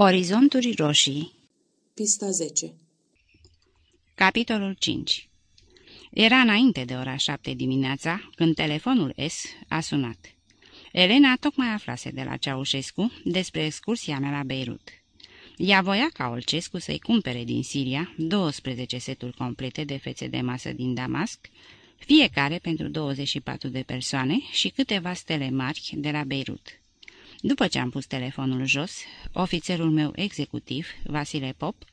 Orizonturi roșii Pista 10 Capitolul 5 Era înainte de ora șapte dimineața când telefonul S a sunat. Elena tocmai aflase de la Ceaușescu despre excursia mea la Beirut. Ea voia ca Olcescu să-i cumpere din Siria 12 seturi complete de fețe de masă din Damasc, fiecare pentru 24 de persoane și câteva stele mari de la Beirut. După ce am pus telefonul jos, ofițerul meu executiv, Vasile Pop,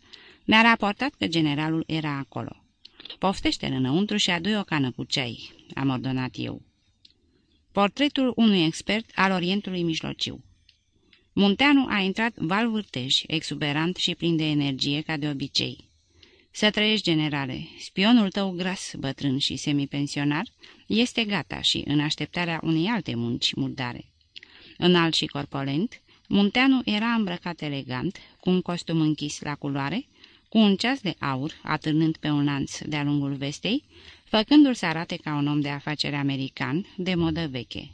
mi-a raportat că generalul era acolo. Poftește-l înăuntru și adu o cană cu ceai, am ordonat eu. Portretul unui expert al Orientului Mijlociu. Munteanu a intrat val vârtej, exuberant și plin de energie, ca de obicei. Să trăiești, generale, spionul tău gras, bătrân și semipensionar, este gata și în așteptarea unei alte munci murdare. Înalt și corpolent, Munteanu era îmbrăcat elegant, cu un costum închis la culoare, cu un ceas de aur atârnând pe un lanț de-a lungul vestei, făcându-l să arate ca un om de afaceri american, de modă veche.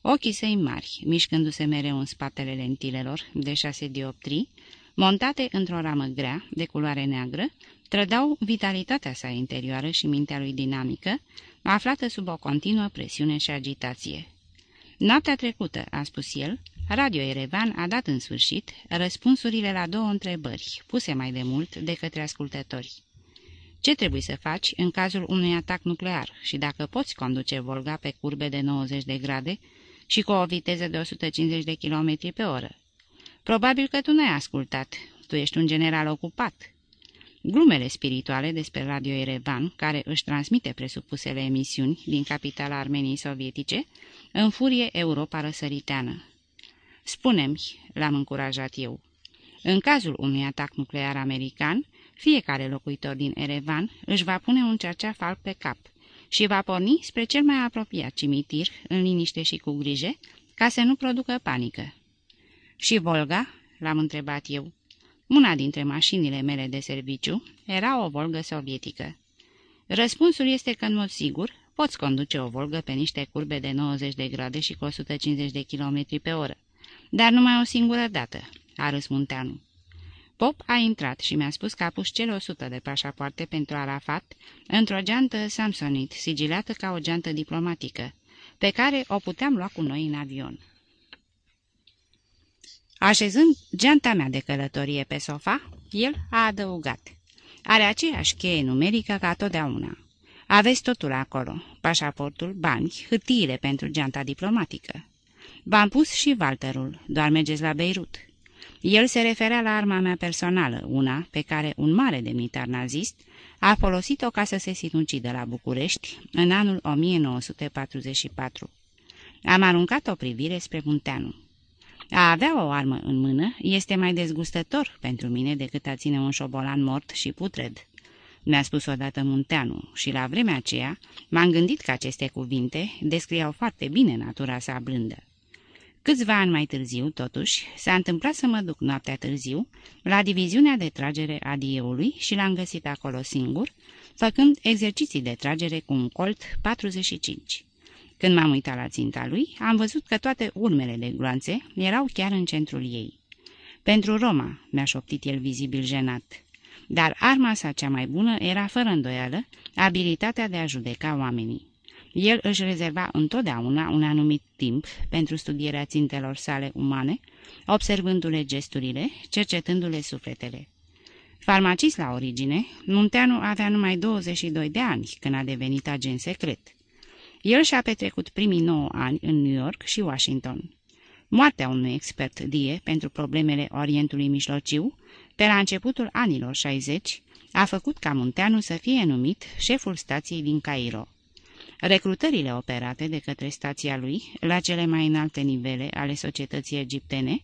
Ochii săi mari, mișcându-se mereu în spatele lentilelor de șase dioptrii, montate într-o ramă grea, de culoare neagră, trădau vitalitatea sa interioară și mintea lui dinamică, aflată sub o continuă presiune și agitație. Noaptea trecută, a spus el, Radio Erevan a dat în sfârșit răspunsurile la două întrebări, puse mai de mult de către ascultători. Ce trebuie să faci în cazul unui atac nuclear și dacă poți conduce Volga pe curbe de 90 de grade și cu o viteză de 150 de km pe oră? Probabil că tu n-ai ascultat, tu ești un general ocupat. Glumele spirituale despre Radio Erevan, care își transmite presupusele emisiuni din capitala Armeniei sovietice, înfurie Europa răsăriteană. Spune-mi, l-am încurajat eu, în cazul unui atac nuclear american, fiecare locuitor din Erevan își va pune un cerceaf alb pe cap și va porni spre cel mai apropiat cimitir, în liniște și cu grijă, ca să nu producă panică. Și Volga?" l-am întrebat eu. Una dintre mașinile mele de serviciu era o volgă sovietică. Răspunsul este că, în mod sigur, poți conduce o volgă pe niște curbe de 90 de grade și cu 150 de km pe oră, dar numai o singură dată, a râs Munteanu. Pop a intrat și mi-a spus că a pus cele 100 de pașapoarte pentru Arafat într-o geantă Samsonite, sigilată ca o geantă diplomatică, pe care o puteam lua cu noi în avion. Așezând geanta mea de călătorie pe sofa, el a adăugat. Are aceeași cheie numerică ca totdeauna. Aveți totul acolo, pașaportul, bani, hârtiile pentru geanta diplomatică. V-am pus și Walterul, doar mergeți la Beirut. El se referea la arma mea personală, una pe care un mare demnitar nazist a folosit-o ca să se sinucidă la București în anul 1944. Am aruncat o privire spre Munteanu. A avea o armă în mână este mai dezgustător pentru mine decât a ține un șobolan mort și putred. Mi-a spus odată Munteanu și la vremea aceea m-am gândit că aceste cuvinte descriau foarte bine natura sa blândă. Câțiva ani mai târziu, totuși, s-a întâmplat să mă duc noaptea târziu la diviziunea de tragere a dieului și l-am găsit acolo singur, făcând exerciții de tragere cu un colt 45. Când m-am uitat la ținta lui, am văzut că toate urmele de gloanțe erau chiar în centrul ei. Pentru Roma, mi-a șoptit el vizibil jenat. Dar arma sa cea mai bună era, fără îndoială, abilitatea de a judeca oamenii. El își rezerva întotdeauna un anumit timp pentru studierea țintelor sale umane, observându-le gesturile, cercetându-le sufletele. Farmacist la origine, Munteanu avea numai 22 de ani când a devenit agent secret. El și-a petrecut primii 9 ani în New York și Washington. Moartea unui expert die pentru problemele Orientului Mijlociu, pe la începutul anilor 60, a făcut ca Munteanu să fie numit șeful stației din Cairo. Recrutările operate de către stația lui la cele mai înalte nivele ale societății egiptene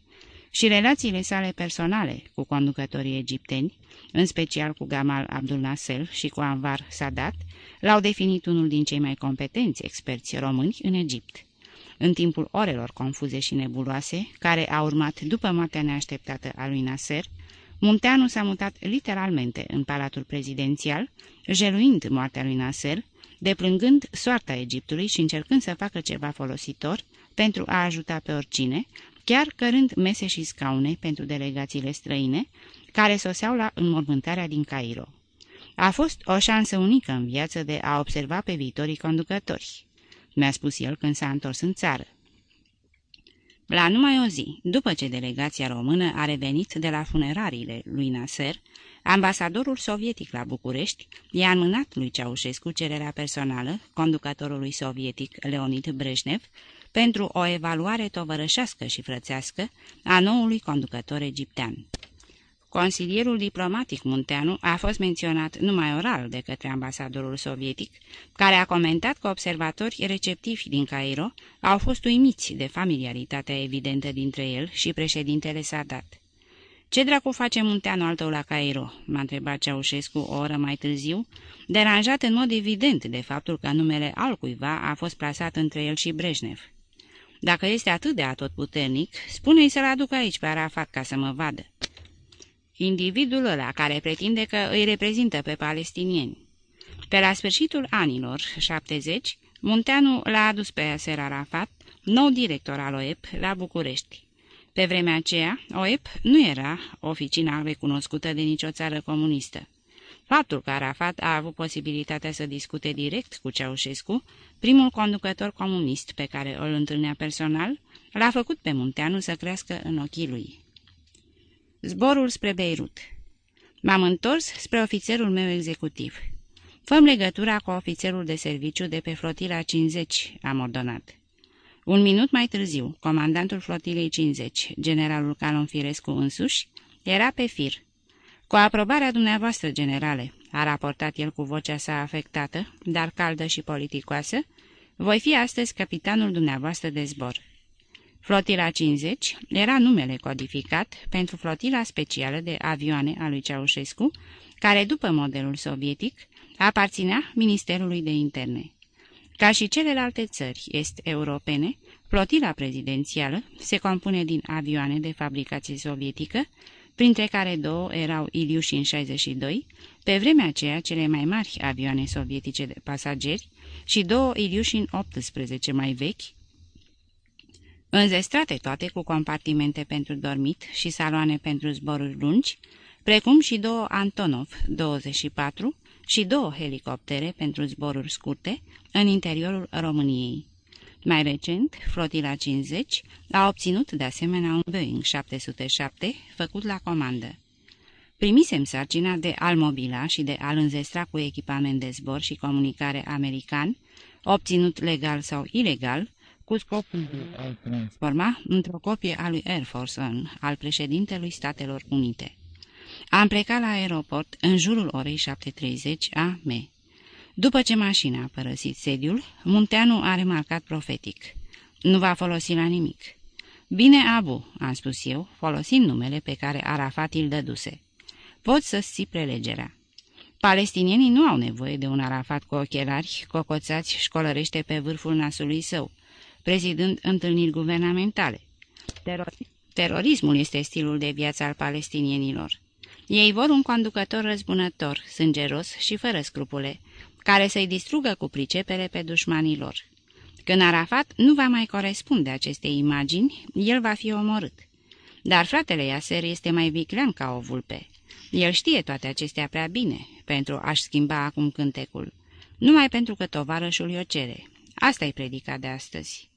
și relațiile sale personale cu conducătorii egipteni, în special cu Gamal Abdul Nasser și cu Anwar Sadat, l-au definit unul din cei mai competenți experți români în Egipt. În timpul orelor confuze și nebuloase, care a urmat după moartea neașteptată a lui Nasser, Munteanu s-a mutat literalmente în palatul prezidențial, jeluind moartea lui Nasser, deplângând soarta Egiptului și încercând să facă ceva folositor pentru a ajuta pe oricine, chiar cărând mese și scaune pentru delegațiile străine, care soseau la înmormântarea din Cairo. A fost o șansă unică în viață de a observa pe viitorii conducători, mi-a spus el când s-a întors în țară. La numai o zi, după ce delegația română a revenit de la funerariile lui Nasser, ambasadorul sovietic la București i-a înmânat lui Ceaușescu cererea personală, conducătorului sovietic Leonid Brejnev, pentru o evaluare tovărășească și frățească a noului conducător egiptean. Consilierul diplomatic Munteanu a fost menționat numai oral de către ambasadorul sovietic, care a comentat că observatori receptivi din Cairo au fost uimiți de familiaritatea evidentă dintre el și președintele Sadat. Ce dracu face Munteanu al tău la Cairo?" m-a întrebat Ceaușescu o oră mai târziu, deranjat în mod evident de faptul că numele altcuiva a fost plasat între el și Brejnev. Dacă este atât de atotputernic, spune-i să-l aduc aici pe Arafat ca să mă vadă." Individul ăla care pretinde că îi reprezintă pe palestinieni. Pe la sfârșitul anilor 70, Munteanu l-a adus pe Yasser Arafat, nou director al OEP, la București. Pe vremea aceea, OEP nu era oficina recunoscută de nicio țară comunistă. Faptul că Arafat a avut posibilitatea să discute direct cu Ceaușescu, primul conducător comunist pe care îl întâlnea personal, l-a făcut pe Munteanu să crească în ochii lui. Zborul spre Beirut. M-am întors spre ofițerul meu executiv. Făm legătura cu ofițerul de serviciu de pe flotila 50, am ordonat. Un minut mai târziu, comandantul flotilei 50, generalul Calon Firescu însuși, era pe fir. Cu aprobarea dumneavoastră, generale, a raportat el cu vocea sa afectată, dar caldă și politicoasă, voi fi astăzi capitanul dumneavoastră de zbor. Flotila 50 era numele codificat pentru flotila specială de avioane a lui Ceaușescu, care, după modelul sovietic, aparținea Ministerului de Interne. Ca și celelalte țări est-europene, flotila prezidențială se compune din avioane de fabricație sovietică, printre care două erau Iliușin 62, pe vremea aceea cele mai mari avioane sovietice de pasageri, și două Iliușin 18 mai vechi, înzestrate toate cu compartimente pentru dormit și saloane pentru zboruri lungi, precum și două Antonov 24 și două helicoptere pentru zboruri scurte în interiorul României. Mai recent, flotila 50 a obținut de asemenea un Boeing 707 făcut la comandă. Primisem sarcina de a-l mobila și de a-l înzestra cu echipament de zbor și comunicare american, obținut legal sau ilegal, cu scopul de a transforma într-o copie a lui Air Force One, al președintelui Statelor Unite. Am plecat la aeroport în jurul orei 7.30 am. După ce mașina a părăsit sediul, Munteanu a remarcat profetic. Nu va folosi la nimic. Bine, Abu, am spus eu, folosind numele pe care Arafat îl dăduse. Poți să-ți ții prelegerea. Palestinienii nu au nevoie de un Arafat cu ochelari, cocoțați școlărește pe vârful nasului său, prezidând întâlniri guvernamentale. Terorismul este stilul de viață al palestinienilor. Ei vor un conducător răzbunător, sângeros și fără scrupule, care să-i distrugă cu pricepere pe dușmanii lor. Când Arafat nu va mai corespunde acestei imagini, el va fi omorât. Dar fratele Iaser este mai viclean ca o vulpe. El știe toate acestea prea bine pentru a-și schimba acum cântecul, numai pentru că tovarășul o cere. Asta e predica de astăzi.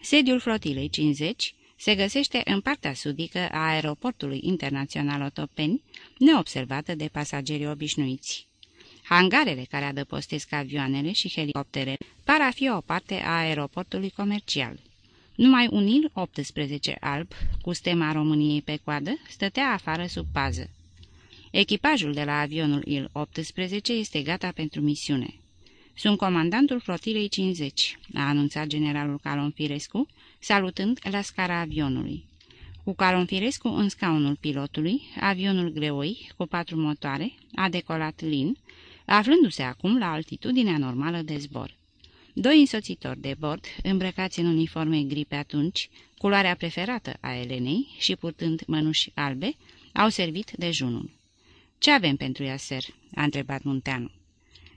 Sediul flotilei 50 se găsește în partea sudică a aeroportului internațional Otopeni, neobservată de pasagerii obișnuiți. Hangarele care adăpostesc avioanele și helicopterele par a fi o parte a aeroportului comercial. Numai un Il-18 alb, cu stema României pe coadă, stătea afară sub pază. Echipajul de la avionul Il-18 este gata pentru misiune. Sunt comandantul flotilei 50," a anunțat generalul Calonfirescu, salutând la scara avionului. Cu Calonfirescu în scaunul pilotului, avionul greoi, cu patru motoare, a decolat lin, aflându-se acum la altitudinea normală de zbor. Doi însoțitori de bord, îmbrăcați în uniforme gri pe atunci, culoarea preferată a Elenei și purtând mănuși albe, au servit dejunul. Ce avem pentru ea, ser?" a întrebat Munteanu.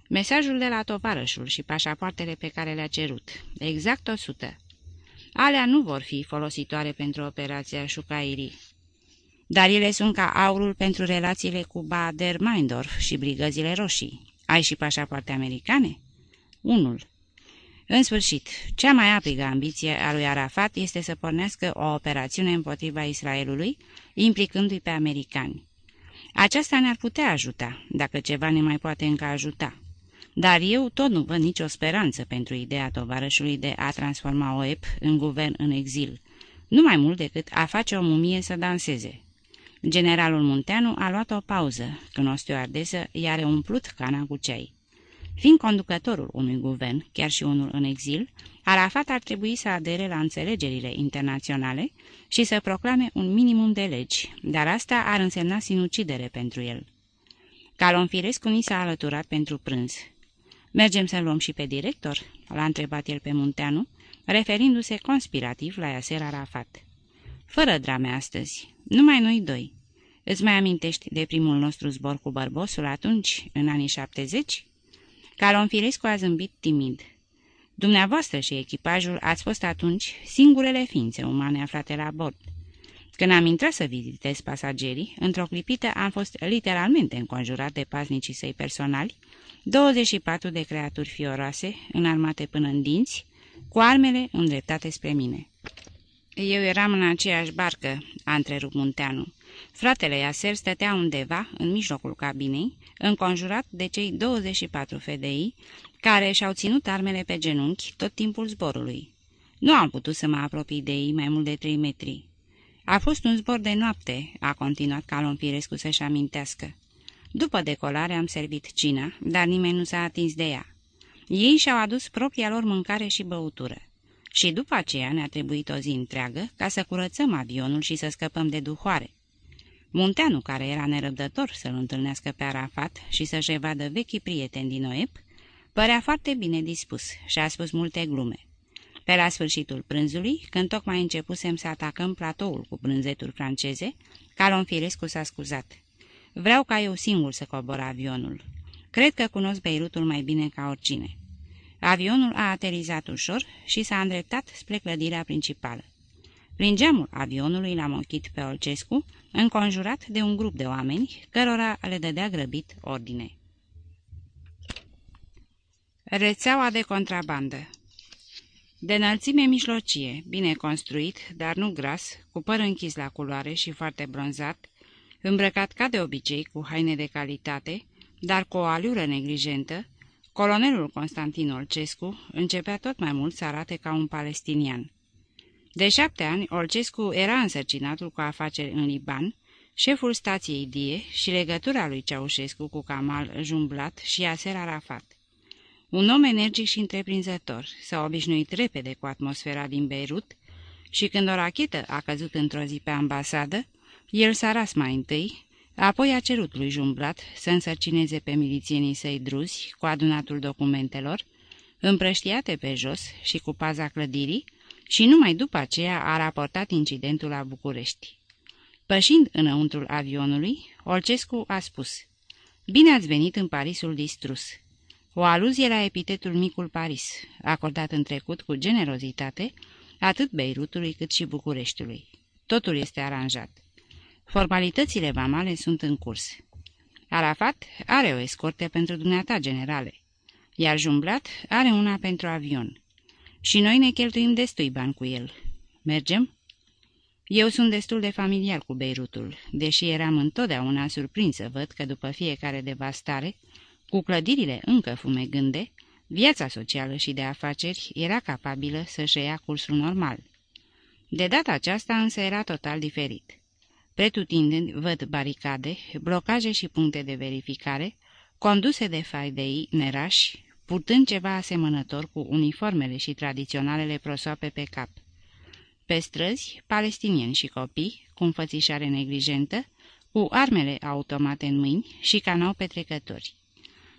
Mesajul de la tovarășul și pașapoartele pe care le-a cerut. Exact o sută. alea nu vor fi folositoare pentru operația Șucairii. Dar ele sunt ca aurul pentru relațiile cu Bader-Meindorf și brigăzile roșii. Ai și pașapoarte americane? Unul. În sfârșit, cea mai aprigă ambiție a lui Arafat este să pornească o operațiune împotriva Israelului, implicându-i pe americani. Aceasta ne-ar putea ajuta, dacă ceva ne mai poate încă ajuta. Dar eu tot nu văd nicio speranță pentru ideea tovarășului de a transforma OEP în guvern în exil, nu mai mult decât a face o mumie să danseze. Generalul Munteanu a luat o pauză, când o stewardesă i-a umplut cana cu ceai. Fiind conducătorul unui guvern, chiar și unul în exil, Arafat ar trebui să adere la înțelegerile internaționale și să proclame un minimum de legi, dar asta ar însemna sinucidere pentru el. Calon Firescu ni s-a alăturat pentru prânz. Mergem să luăm și pe director?" l-a întrebat el pe Munteanu, referindu-se conspirativ la Iaser Arafat. Fără drame astăzi, numai noi doi. Îți mai amintești de primul nostru zbor cu bărbosul atunci, în anii 70? Calon Firescu a zâmbit timid. Dumneavoastră și echipajul ați fost atunci singurele ființe umane aflate la bord. Când am intrat să vizitez pasagerii, într-o clipită am fost literalmente înconjurat de paznicii săi personali, 24 de creaturi fioroase, înarmate până în dinți, cu armele îndreptate spre mine. Eu eram în aceeași barcă, a întrerupt Munteanu. Fratele Iaser stătea undeva, în mijlocul cabinei, înconjurat de cei 24 fedei, care și-au ținut armele pe genunchi tot timpul zborului. Nu am putut să mă apropii de ei mai mult de trei metri. A fost un zbor de noapte, a continuat Calon Firescu să-și amintească. După decolare am servit cina, dar nimeni nu s-a atins de ea. Ei și-au adus propria lor mâncare și băutură. Și după aceea ne-a trebuit o zi întreagă ca să curățăm avionul și să scăpăm de duhoare. Munteanu, care era nerăbdător să-l întâlnească pe Arafat și să-și evadă vechii prieteni din Oep, părea foarte bine dispus și a spus multe glume. Pe la sfârșitul prânzului, când tocmai începusem să atacăm platoul cu brânzeturi franceze, Calon Firescu s-a scuzat. Vreau ca eu singur să cobor avionul. Cred că cunosc Beirutul mai bine ca oricine. Avionul a aterizat ușor și s-a îndreptat spre clădirea principală. Prin geamul avionului l-am ochit pe Olcescu, înconjurat de un grup de oameni, cărora le dădea grăbit ordine. Rețeaua de contrabandă De înălțime mijlocie, bine construit, dar nu gras, cu păr închis la culoare și foarte bronzat, îmbrăcat ca de obicei cu haine de calitate, dar cu o aliură neglijentă, colonelul Constantin Olcescu începea tot mai mult să arate ca un palestinian. De șapte ani, Olcescu era însărcinatul cu afaceri în Liban, șeful stației Die și legătura lui Ceaușescu cu Kamal Jumblat și Yasser Arafat. Un om energic și întreprinzător, s-a obișnuit repede cu atmosfera din Beirut și când o rachetă a căzut într-o zi pe ambasadă, el s-a ras mai întâi, apoi a cerut lui Jumblat să însărcineze pe milițienii săi druzi cu adunatul documentelor, împrăștiate pe jos și cu paza clădirii, și numai după aceea a raportat incidentul la București. Pășind înăuntrul avionului, Olcescu a spus Bine ați venit în Parisul distrus. O aluzie la epitetul Micul Paris, acordat în trecut cu generozitate atât Beirutului cât și Bucureștiului. Totul este aranjat. Formalitățile vamale sunt în curs. Arafat are o escorte pentru dumneata generale, iar Jumblat are una pentru avion. Și noi ne cheltuim destui bani cu el. Mergem? Eu sunt destul de familiar cu Beirutul, deși eram întotdeauna surprins să văd că după fiecare devastare, cu clădirile încă fumegânde, viața socială și de afaceri era capabilă să-și ia cursul normal. De data aceasta însă era total diferit. Pretutindeni văd baricade, blocaje și puncte de verificare, conduse de faidei nerași, purtând ceva asemănător cu uniformele și tradiționalele prosoape pe cap. Pe străzi, palestinieni și copii, cu înfățișare neglijentă, cu armele automate în mâini și canau petrecători.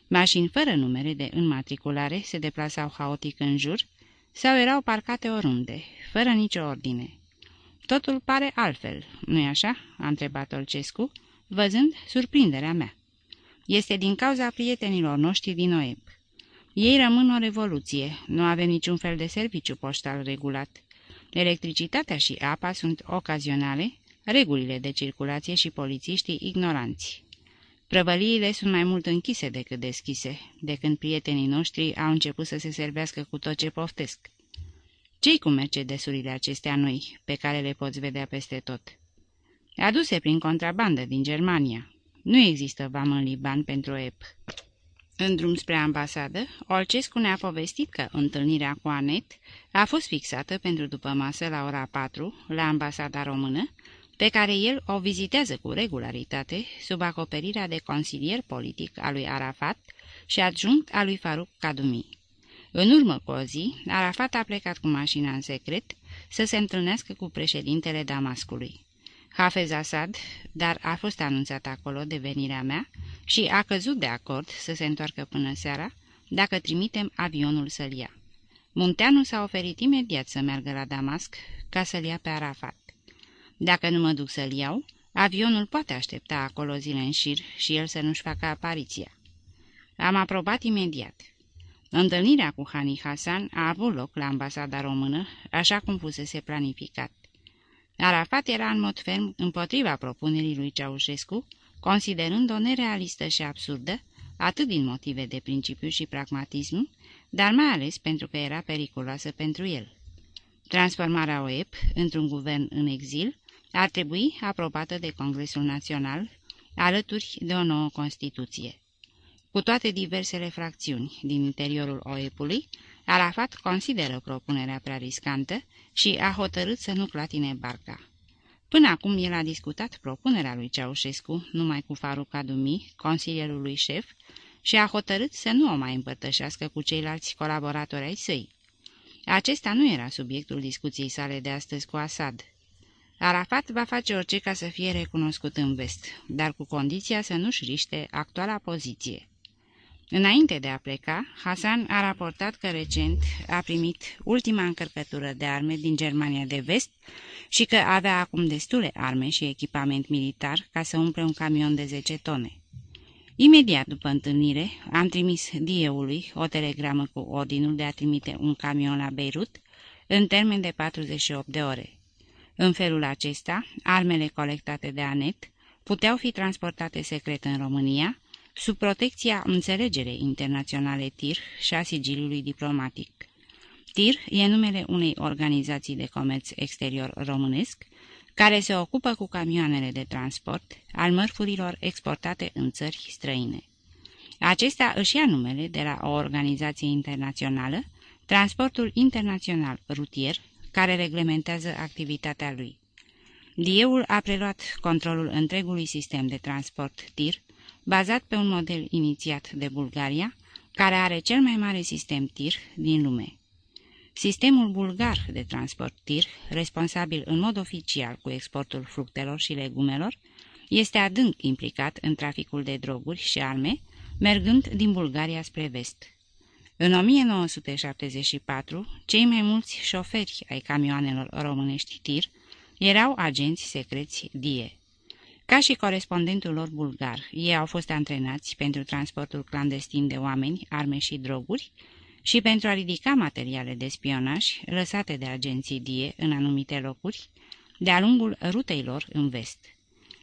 Mașini fără numere de înmatriculare se deplasau haotic în jur sau erau parcate oriunde, fără nicio ordine. Totul pare altfel, nu-i așa?" a întrebat Olcescu, văzând surprinderea mea. Este din cauza prietenilor noștri din Oeb. Ei rămân o revoluție, nu avem niciun fel de serviciu poștal regulat. Electricitatea și apa sunt ocazionale, regulile de circulație și polițiștii ignoranți. Prăvăliile sunt mai mult închise decât deschise, de când prietenii noștri au început să se servească cu tot ce poftesc. Cei cu mercedesurile acestea noi, pe care le poți vedea peste tot? Aduse prin contrabandă din Germania. Nu există vamă în Liban pentru EP. În drum spre ambasadă, Olcescu ne-a povestit că întâlnirea cu Anet a fost fixată pentru după masă la ora 4 la ambasada română, pe care el o vizitează cu regularitate sub acoperirea de consilier politic al lui Arafat și adjunct al lui Farouk Kadumi. În urmă cu o zi, Arafat a plecat cu mașina în secret să se întâlnească cu președintele Damascului. Hafez Assad, dar a fost anunțat acolo de venirea mea și a căzut de acord să se întoarcă până seara, dacă trimitem avionul să-l ia. Munteanu s-a oferit imediat să meargă la Damasc ca să-l ia pe Arafat. Dacă nu mă duc să-l iau, avionul poate aștepta acolo zile în șir și el să nu-și facă apariția. Am aprobat imediat. Întâlnirea cu Hani Hasan a avut loc la ambasada română, așa cum fusese planificat. Arafat era în mod ferm împotriva propunerii lui Ceaușescu, considerând-o nerealistă și absurdă, atât din motive de principiu și pragmatism, dar mai ales pentru că era periculoasă pentru el. Transformarea OEP într-un guvern în exil ar trebui aprobată de Congresul Național, alături de o nouă Constituție. Cu toate diversele fracțiuni din interiorul OEP-ului, Arafat consideră propunerea prea riscantă și a hotărât să nu clatine barca. Până acum el a discutat propunerea lui Ceaușescu numai cu Faruk Kadumi, consilierul lui șef, și a hotărât să nu o mai împărtășească cu ceilalți colaboratori ai săi. Acesta nu era subiectul discuției sale de astăzi cu Assad. Arafat va face orice ca să fie recunoscut în vest, dar cu condiția să nu-și riște actuala poziție. Înainte de a pleca, Hasan a raportat că recent a primit ultima încărcătură de arme din Germania de vest și că avea acum destule arme și echipament militar ca să umple un camion de 10 tone. Imediat după întâlnire, am trimis Dieului o telegramă cu ordinul de a trimite un camion la Beirut în termen de 48 de ore. În felul acesta, armele colectate de Anet puteau fi transportate secret în România, sub protecția înțelegerei internaționale TIR și a sigiliului diplomatic. TIR e numele unei organizații de comerț exterior românesc, care se ocupă cu camioanele de transport al mărfurilor exportate în țări străine. Acesta își ia numele de la o organizație internațională, Transportul Internațional Rutier, care reglementează activitatea lui. Dieul a preluat controlul întregului sistem de transport TIR, bazat pe un model inițiat de Bulgaria, care are cel mai mare sistem TIR din lume. Sistemul bulgar de transport TIR, responsabil în mod oficial cu exportul fructelor și legumelor, este adânc implicat în traficul de droguri și arme, mergând din Bulgaria spre vest. În 1974, cei mai mulți șoferi ai camioanelor românești TIR erau agenți secreți DIE. Ca și corespondentul lor bulgar, ei au fost antrenați pentru transportul clandestin de oameni, arme și droguri și pentru a ridica materiale de spionaj lăsate de agenții DIE în anumite locuri, de-a lungul rutei lor în vest.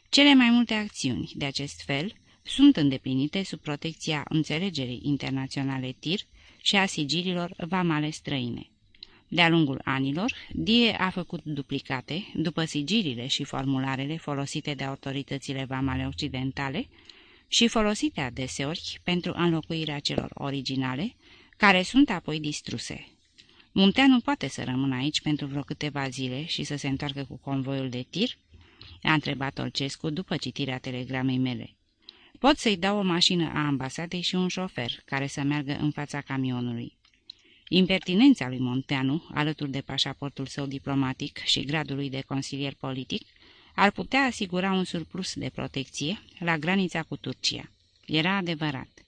Cele mai multe acțiuni de acest fel sunt îndeplinite sub protecția înțelegerii internaționale TIR și a sigililor vamale străine. De-a lungul anilor, Die a făcut duplicate, după sigilile și formularele folosite de autoritățile vamale occidentale și folosite adeseori pentru înlocuirea celor originale, care sunt apoi distruse. Munteanu poate să rămână aici pentru vreo câteva zile și să se întoarcă cu convoiul de tir? A întrebat Olcescu după citirea telegramei mele. Pot să-i dau o mașină a ambasadei și un șofer care să meargă în fața camionului. Impertinența lui Monteanu, alături de pașaportul său diplomatic și gradul lui de consilier politic, ar putea asigura un surplus de protecție la granița cu Turcia. Era adevărat.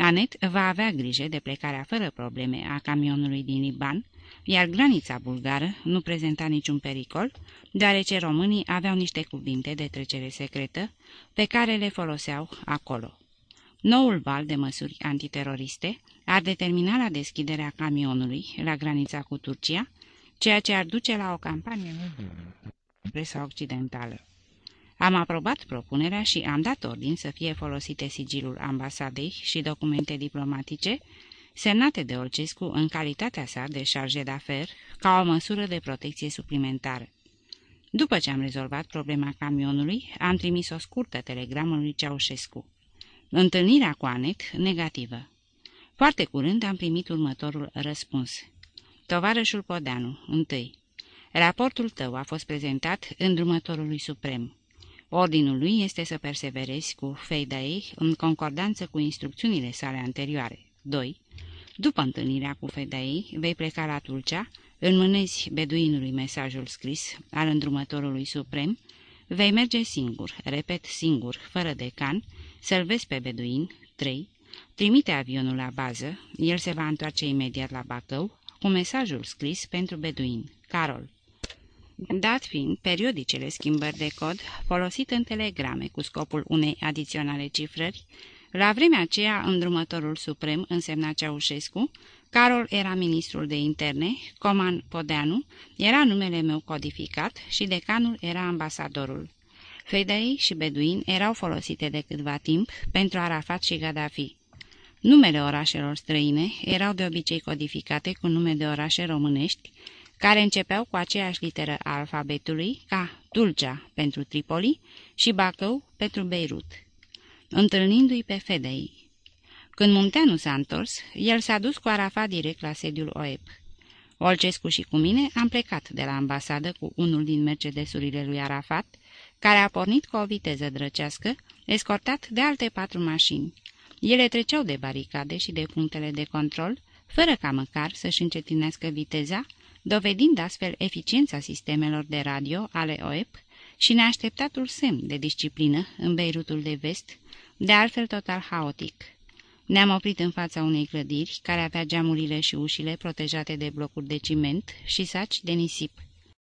Anet va avea grijă de plecarea fără probleme a camionului din Liban, iar granița bulgară nu prezenta niciun pericol, deoarece românii aveau niște cuvinte de trecere secretă pe care le foloseau acolo. Noul val de măsuri antiteroriste ar determina la deschiderea camionului la granița cu Turcia, ceea ce ar duce la o campanie presa occidentală. Am aprobat propunerea și am dat ordin să fie folosite sigilul ambasadei și documente diplomatice semnate de Olcescu în calitatea sa de șarge d'affaires ca o măsură de protecție suplimentară. După ce am rezolvat problema camionului, am trimis o scurtă telegramă lui Ceaușescu. Întâlnirea cu Anet, negativă. Foarte curând am primit următorul răspuns. Tovarășul Podeanu, întâi. Raportul tău a fost prezentat îndrumătorului suprem. Ordinul lui este să perseverezi cu Feidaei în concordanță cu instrucțiunile sale anterioare. 2. După întâlnirea cu Feidaei, vei pleca la Tulcea, înmânezi beduinului mesajul scris al îndrumătorului suprem, vei merge singur, repet singur, fără decan, să-l vezi pe beduin, 3. Trimite avionul la bază, el se va întoarce imediat la Bacău, cu mesajul scris pentru beduin. Carol Dat fiind periodicele schimbări de cod folosit în telegrame cu scopul unei adiționale cifrări, la vremea aceea îndrumătorul suprem însemna Ceaușescu, Carol era ministrul de interne, Coman Podeanu era numele meu codificat și decanul era ambasadorul. Fedei și Beduin erau folosite de câtva timp pentru Arafat și Gaddafi. Numele orașelor străine erau de obicei codificate cu nume de orașe românești, care începeau cu aceeași literă a alfabetului ca Tulcea pentru Tripoli și Bacău pentru Beirut. Întâlnindu-i pe Fedei. Când Munteanu s-a întors, el s-a dus cu Arafat direct la sediul OEP. Olcescu și cu mine am plecat de la ambasadă cu unul din mercedesurile lui Arafat, care a pornit cu o viteză drăcească, escortat de alte patru mașini. Ele treceau de baricade și de punctele de control, fără ca măcar să-și încetinească viteza, dovedind astfel eficiența sistemelor de radio ale OEP și neașteptatul semn de disciplină în Beirutul de vest, de altfel total haotic. Ne-am oprit în fața unei clădiri care avea geamurile și ușile protejate de blocuri de ciment și saci de nisip.